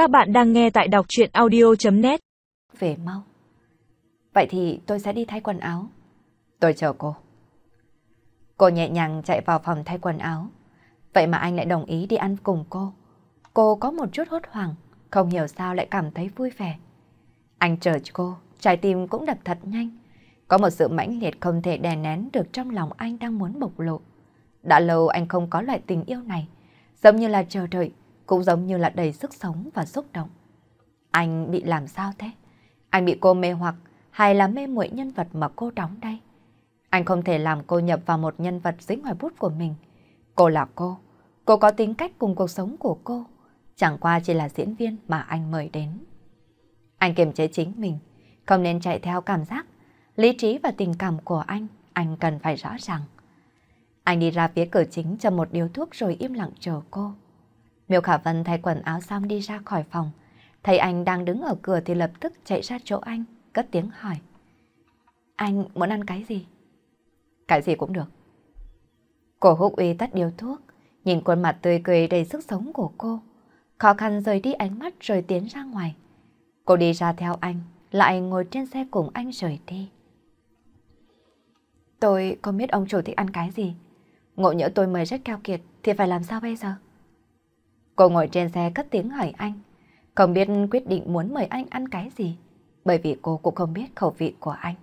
Các bạn đang nghe tại đọc chuyện audio.net Về mau. Vậy thì tôi sẽ đi thay quần áo. Tôi chờ cô. Cô nhẹ nhàng chạy vào phòng thay quần áo. Vậy mà anh lại đồng ý đi ăn cùng cô. Cô có một chút hốt hoảng, không hiểu sao lại cảm thấy vui vẻ. Anh chờ cô, trái tim cũng đập thật nhanh. Có một sự mãnh liệt không thể đè nén được trong lòng anh đang muốn bộc lộ. Đã lâu anh không có loại tình yêu này, giống như là chờ đợi, cũng giống như là đầy sức sống và xúc động. Anh bị làm sao thế? Anh bị cô mê hoặc hay là mê muội nhân vật mà cô đóng đây? Anh không thể làm cô nhập vào một nhân vật dưới ngoài bút của mình. Cô là cô, cô có tính cách cùng cuộc sống của cô, chẳng qua chỉ là diễn viên mà anh mời đến. Anh kiềm chế chính mình, không nên chạy theo cảm giác, lý trí và tình cảm của anh, anh cần phải rõ ràng. Anh đi ra phía cửa chính cho một điếu thuốc rồi im lặng chờ cô. Miêu Khả Vân thay quần áo xong đi ra khỏi phòng. Thấy anh đang đứng ở cửa thì lập tức chạy ra chỗ anh, cất tiếng hỏi. Anh muốn ăn cái gì? Cái gì cũng được. Cổ húc uy tắt điếu thuốc, nhìn khuôn mặt tươi cười đầy sức sống của cô. Khó khăn rời đi ánh mắt rồi tiến ra ngoài. Cô đi ra theo anh, lại ngồi trên xe cùng anh rời đi. Tôi không biết ông chủ thích ăn cái gì. Ngộ nhỡ tôi mời rất keo kiệt thì phải làm sao bây giờ? Cô ngồi trên xe cất tiếng hỏi anh. Không biết quyết định muốn mời anh ăn cái gì. Bởi vì cô cũng không biết khẩu vị của anh.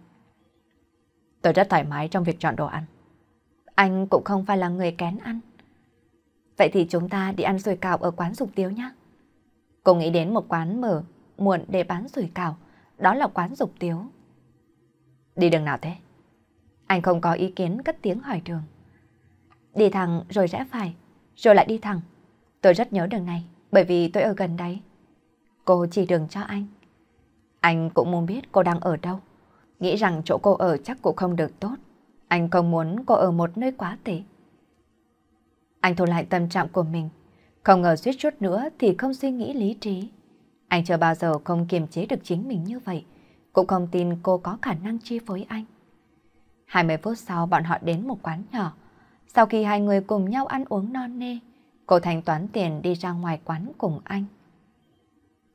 Tôi rất thoải mái trong việc chọn đồ ăn. Anh cũng không phải là người kén ăn. Vậy thì chúng ta đi ăn sủi cảo ở quán dục tiếu nhé. Cô nghĩ đến một quán mở muộn để bán sủi cảo. Đó là quán dục tiếu. Đi đường nào thế? Anh không có ý kiến cất tiếng hỏi đường. Đi thẳng rồi rẽ phải, rồi lại đi thẳng. Tôi rất nhớ đường này, bởi vì tôi ở gần đấy. Cô chỉ đường cho anh. Anh cũng muốn biết cô đang ở đâu. Nghĩ rằng chỗ cô ở chắc cũng không được tốt. Anh không muốn cô ở một nơi quá tệ. Anh thu lại tâm trạng của mình. Không ngờ suýt chút nữa thì không suy nghĩ lý trí. Anh chưa bao giờ không kiềm chế được chính mình như vậy. Cũng không tin cô có khả năng chi phối anh. 20 phút sau bọn họ đến một quán nhỏ. Sau khi hai người cùng nhau ăn uống non nê, cô thanh toán tiền đi ra ngoài quán cùng anh.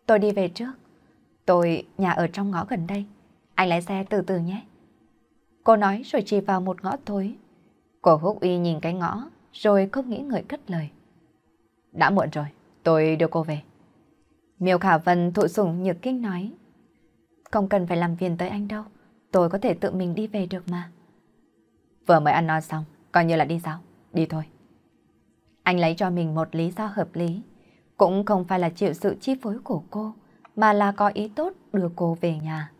Tôi đi về trước. Tôi nhà ở trong ngõ gần đây. Anh lái xe từ từ nhé. Cô nói rồi chỉ vào một ngõ tối. Cô húc uy nhìn cái ngõ, rồi không nghĩ ngợi cất lời. Đã muộn rồi, tôi đưa cô về. Miêu Khả Vân thụ sủng nhược kinh nói. Không cần phải làm phiền tới anh đâu, tôi có thể tự mình đi về được mà. Vừa mới ăn no xong, coi như là đi sao? Đi thôi. Anh lấy cho mình một lý do hợp lý. Cũng không phải là chịu sự chi phối của cô, mà là có ý tốt đưa cô về nhà.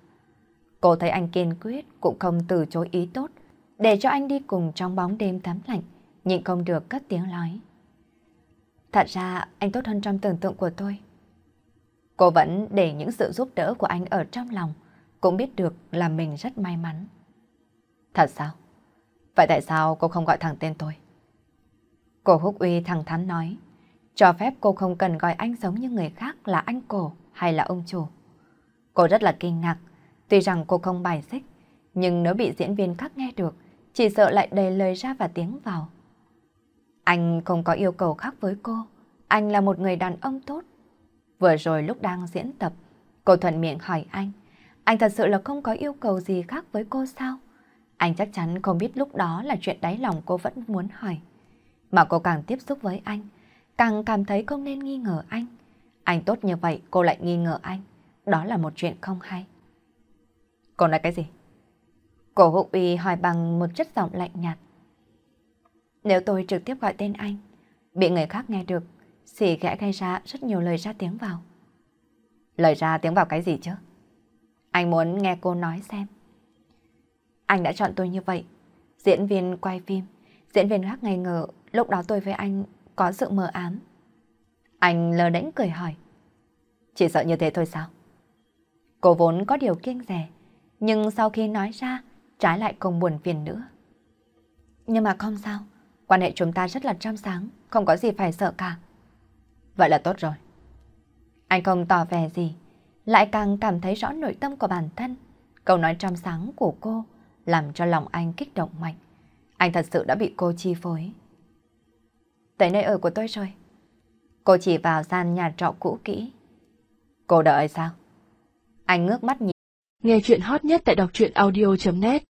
Cô thấy anh kiên quyết cũng không từ chối ý tốt, để cho anh đi cùng trong bóng đêm thấm lạnh, nhịn không được cất tiếng nói. Thật ra anh tốt hơn trong tưởng tượng của tôi. Cô vẫn để những sự giúp đỡ của anh ở trong lòng, cũng biết được là mình rất may mắn. Thật sao? Vậy tại sao cô không gọi thẳng tên tôi? Cô Húc Uy thẳng thắn nói, cho phép cô không cần gọi anh giống như người khác là anh cổ hay là ông chủ. Cô rất là kinh ngạc, tuy rằng cô không bài xích, nhưng nếu bị diễn viên khác nghe được, chỉ sợ lại đầy lời ra và tiếng vào. Anh không có yêu cầu khác với cô, anh là một người đàn ông tốt. Vừa rồi lúc đang diễn tập, cô thuận miệng hỏi anh, anh thật sự là không có yêu cầu gì khác với cô sao? Anh chắc chắn không biết lúc đó là chuyện đáy lòng cô vẫn muốn hỏi. Mà cô càng tiếp xúc với anh, càng cảm thấy không nên nghi ngờ anh. Anh tốt như vậy, cô lại nghi ngờ anh. Đó là một chuyện không hay. Cô nói cái gì? Cổ húc uy hỏi bằng một chất giọng lạnh nhạt. Nếu tôi trực tiếp gọi tên anh, bị người khác nghe được, xỉ ghẽ gây ra rất nhiều lời ra tiếng vào. Lời ra tiếng vào cái gì chứ? Anh muốn nghe cô nói xem. Anh đã chọn tôi như vậy. Diễn viên quay phim, diễn viên khác ngây ngờ lúc đó tôi với anh có sự mờ ám. Anh lờ đánh cười hỏi. Chỉ sợ như thế thôi sao? Cô vốn có điều kiêng rẻ, nhưng sau khi nói ra, trái lại không buồn phiền nữa. Nhưng mà không sao, quan hệ chúng ta rất là trong sáng, không có gì phải sợ cả. Vậy là tốt rồi. Anh không tỏ vẻ gì, lại càng cảm thấy rõ nội tâm của bản thân. Câu nói trong sáng của cô làm cho lòng anh kích động mạnh. Anh thật sự đã bị cô chi phối. Tới nơi ở của tôi rồi. Cô chỉ vào gian nhà trọ cũ kỹ. Cô đợi sao? Anh ngước mắt nhìn. Nghe chuyện hot nhất tại đọc truyện audio.net